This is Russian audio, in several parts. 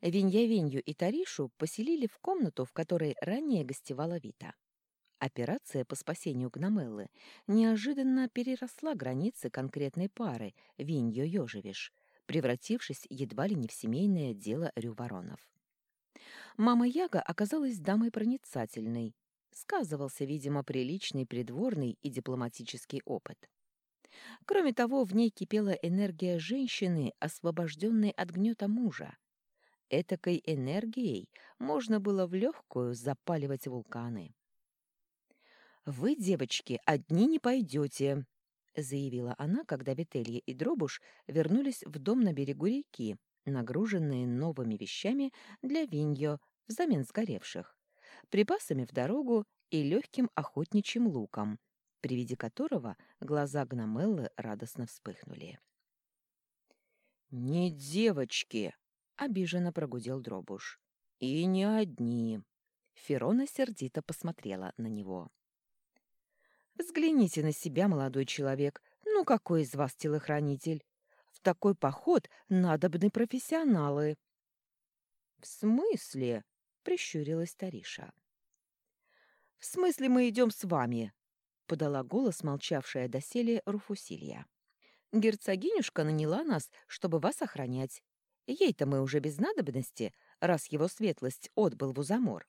Винья-Винью и Таришу поселили в комнату, в которой ранее гостевала Вита. Операция по спасению Гномеллы неожиданно переросла границы конкретной пары Виньо-Ёжевиш, превратившись едва ли не в семейное дело Рюворонов. Мама Яга оказалась дамой проницательной. Сказывался, видимо, приличный придворный и дипломатический опыт. Кроме того, в ней кипела энергия женщины, освобожденной от гнета мужа. Этакой энергией можно было в легкую запаливать вулканы. «Вы, девочки, одни не пойдете», — заявила она, когда Вителья и Дробуш вернулись в дом на берегу реки, нагруженные новыми вещами для Виньо взамен сгоревших, припасами в дорогу и легким охотничьим луком, при виде которого глаза Гномеллы радостно вспыхнули. «Не девочки!» — обиженно прогудел Дробуш. «И не одни!» Ферона сердито посмотрела на него. «Взгляните на себя, молодой человек. Ну, какой из вас телохранитель? В такой поход надобны профессионалы». «В смысле?» — прищурилась Тариша. «В смысле мы идем с вами?» — подала голос молчавшая доселе Руфусилья. «Герцогинюшка наняла нас, чтобы вас охранять. Ей-то мы уже без надобности, раз его светлость отбыл в Узамор.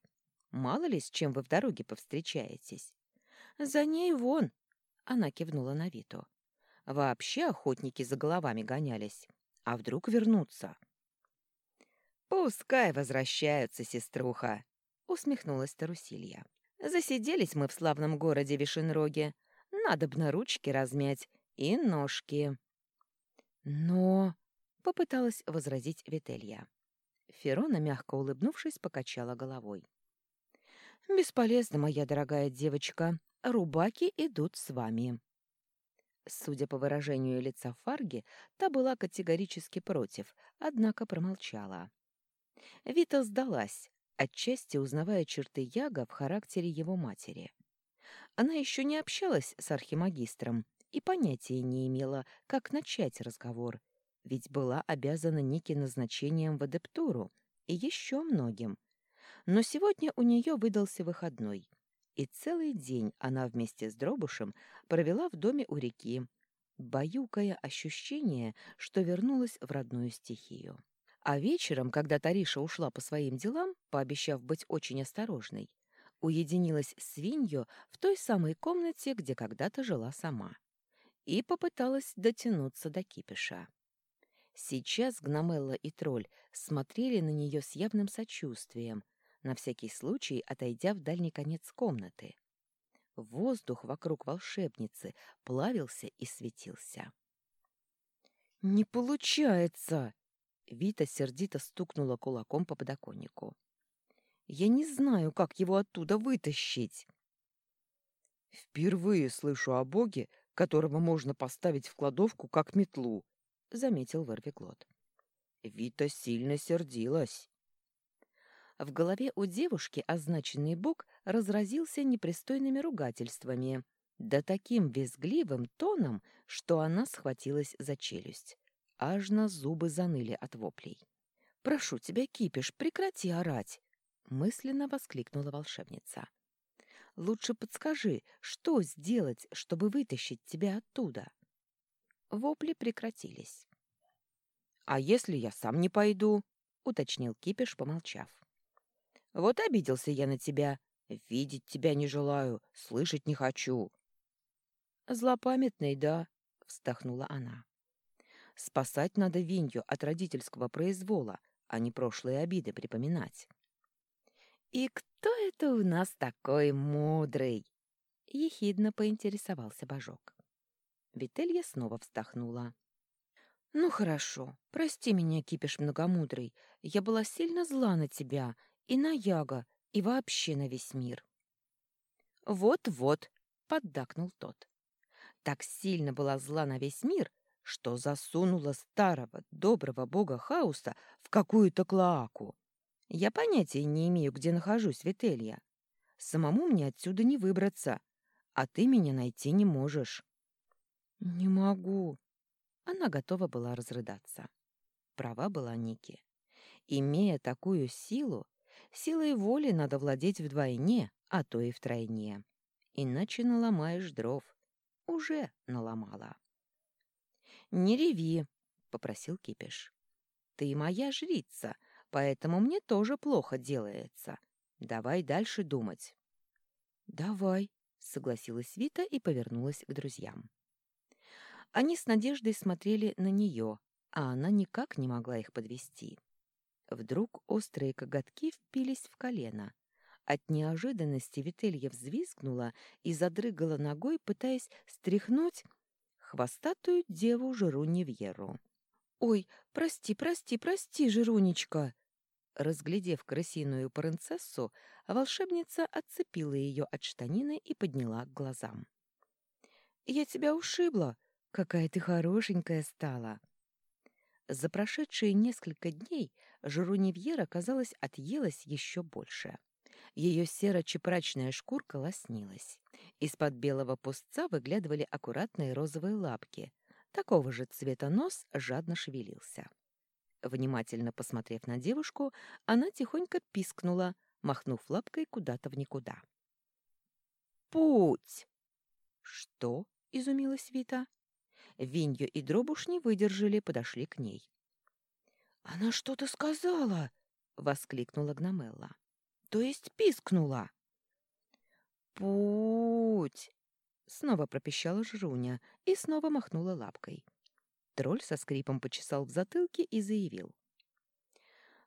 Мало ли, с чем вы в дороге повстречаетесь. За ней вон!» — она кивнула на Виту. «Вообще охотники за головами гонялись. А вдруг вернутся?» «Пускай возвращаются, сеструха!» — усмехнулась Тарусилья. «Засиделись мы в славном городе Вишенроге. Надобно ручки размять и ножки». «Но...» — попыталась возразить Вителья. Ферона, мягко улыбнувшись, покачала головой. «Бесполезно, моя дорогая девочка. Рубаки идут с вами». Судя по выражению лица Фарги, та была категорически против, однако промолчала. Вита сдалась, отчасти узнавая черты Яга в характере его матери. Она еще не общалась с архимагистром и понятия не имела, как начать разговор, ведь была обязана Ники назначением в адептуру и еще многим. Но сегодня у нее выдался выходной, и целый день она вместе с Дробушем провела в доме у реки, баюкая ощущение, что вернулась в родную стихию. А вечером, когда Тариша ушла по своим делам, пообещав быть очень осторожной, уединилась с Винью в той самой комнате, где когда-то жила сама, и попыталась дотянуться до кипиша. Сейчас Гномелла и Тролль смотрели на нее с явным сочувствием, на всякий случай отойдя в дальний конец комнаты. Воздух вокруг волшебницы плавился и светился. «Не получается!» Вита сердито стукнула кулаком по подоконнику. «Я не знаю, как его оттуда вытащить!» «Впервые слышу о боге, которого можно поставить в кладовку, как метлу», — заметил Ворвиглот. Вита сильно сердилась. В голове у девушки означенный бог разразился непристойными ругательствами, да таким визгливым тоном, что она схватилась за челюсть. Аж на зубы заныли от воплей. «Прошу тебя, Кипиш, прекрати орать!» — мысленно воскликнула волшебница. «Лучше подскажи, что сделать, чтобы вытащить тебя оттуда?» Вопли прекратились. «А если я сам не пойду?» — уточнил Кипиш, помолчав. Вот обиделся я на тебя. Видеть тебя не желаю, слышать не хочу. Злопамятный, да, вздохнула она. Спасать надо Винью от родительского произвола, а не прошлые обиды припоминать. «И кто это у нас такой мудрый?» — ехидно поинтересовался Божок. Вителья снова вздохнула. «Ну хорошо, прости меня, кипиш многомудрый. Я была сильно зла на тебя и на Яга, и вообще на весь мир. «Вот-вот», — поддакнул тот. Так сильно была зла на весь мир, что засунула старого, доброго бога хаоса в какую-то клоаку. Я понятия не имею, где нахожусь, Вителья. Самому мне отсюда не выбраться, а ты меня найти не можешь. Не могу. Она готова была разрыдаться. Права была Ники. Имея такую силу, силой воли надо владеть вдвойне, а то и втройне. Иначе наломаешь дров. Уже наломала. «Не реви», — попросил Кипиш. «Ты моя жрица, поэтому мне тоже плохо делается. Давай дальше думать». «Давай», — согласилась Вита и повернулась к друзьям. Они с надеждой смотрели на нее, а она никак не могла их подвести. Вдруг острые коготки впились в колено. От неожиданности Вителья взвизгнула и задрыгала ногой, пытаясь стряхнуть хвостатую деву Жиру Невьеру. «Ой, прости, прости, прости, Жирунечка!» Разглядев крысиную принцессу, волшебница отцепила ее от штанины и подняла к глазам. «Я тебя ушибла! Какая ты хорошенькая стала!» За прошедшие несколько дней Жируневьера, казалось, отъелась еще больше. Ее серо-чепрачная шкурка лоснилась. Из-под белого пустца выглядывали аккуратные розовые лапки. Такого же цвета нос жадно шевелился. Внимательно посмотрев на девушку, она тихонько пискнула, махнув лапкой куда-то в никуда. «Путь!» «Что?» — изумилась Вита. Винью и Дробуш не выдержали, подошли к ней. «Она что-то сказала!» — воскликнула Гномелла. «То есть пискнула!» «Путь!» — снова пропищала Жруня и снова махнула лапкой. Тролль со скрипом почесал в затылке и заявил.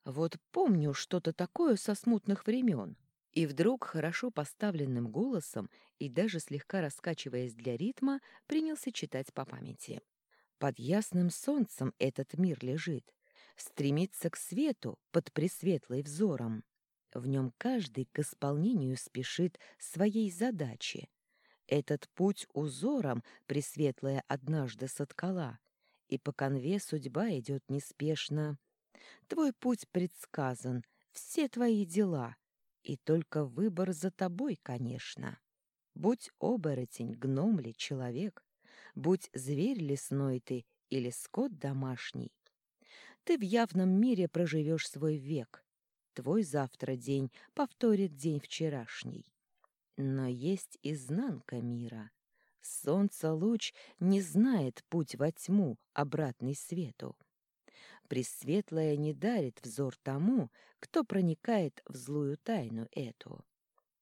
«Вот помню что-то такое со смутных времен». И вдруг хорошо поставленным голосом и даже слегка раскачиваясь для ритма, принялся читать по памяти. «Под ясным солнцем этот мир лежит, стремится к свету под пресветлой взором. В нем каждый к исполнению спешит своей задачи. Этот путь узором пресветлая однажды соткала, и по конве судьба идет неспешно. Твой путь предсказан, все твои дела, и только выбор за тобой, конечно. Будь оборотень, гном ли, человек, будь зверь лесной ты или скот домашний, ты в явном мире проживешь свой век. Твой завтра день повторит день вчерашний. Но есть изнанка мира. Солнце луч не знает путь во тьму, обратный свету. Пресветлое не дарит взор тому, кто проникает в злую тайну эту.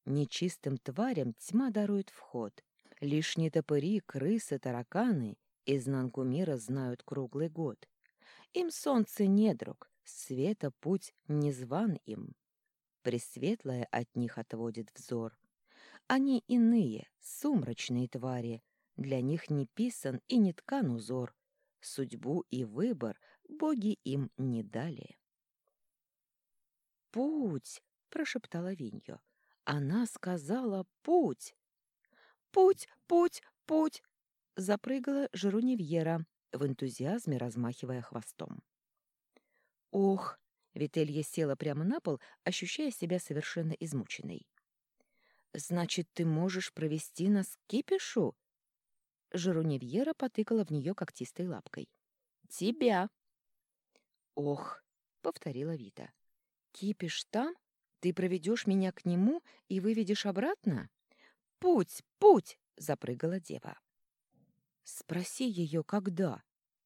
Нечистым тварям тьма дарует вход. Лишь нетопыри, крысы, тараканы изнанку мира знают круглый год. Им солнце не друг, света путь не зван им. Пресветлое от них отводит взор. Они иные, сумрачные твари, для них не писан и не ткан узор. Судьбу и выбор боги им не дали. «Путь!» — прошептала Виньо. «Она сказала путь!» «Путь, путь, путь!» — запрыгала Жеруневьера, в энтузиазме размахивая хвостом. «Ох!» — Вителья села прямо на пол, ощущая себя совершенно измученной. «Значит, ты можешь провести нас к кипишу?» Жеруневьера потыкала в нее когтистой лапкой. «Тебя!» «Ох!» — повторила Вита. «Кипиш там? Ты проведешь меня к нему и выведешь обратно?» «Путь! Путь!» — запрыгала дева. «Спроси ее, когда?»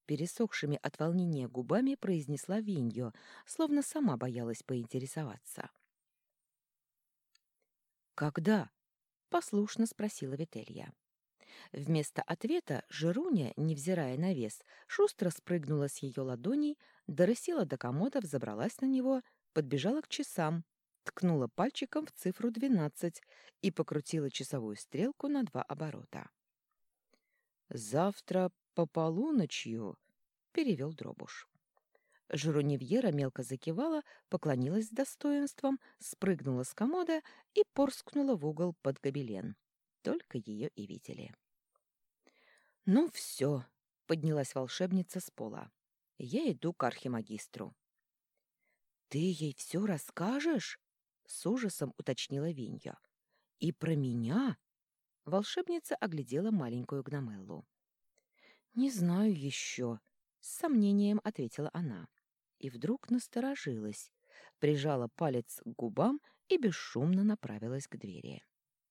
Пересохшими от волнения губами произнесла Виньо, словно сама боялась поинтересоваться. «Когда?» — послушно спросила Вителья. Вместо ответа Жируня, невзирая на вес, шустро спрыгнула с ее ладоней, дорысила до комода, взобралась на него, подбежала к часам, ткнула пальчиком в цифру двенадцать и покрутила часовую стрелку на два оборота. «Завтра по полуночью», — перевел Дробуш. Жируневьера мелко закивала, поклонилась с достоинством, спрыгнула с комода и порскнула в угол под гобелен. Только ее и видели. «Ну все», — поднялась волшебница с пола. «Я иду к архимагистру». «Ты ей все расскажешь?» — с ужасом уточнила Винья. «И про меня?» Волшебница оглядела маленькую гномеллу. «Не знаю еще», — с сомнением ответила она. и вдруг насторожилась, прижала палец к губам и бесшумно направилась к двери.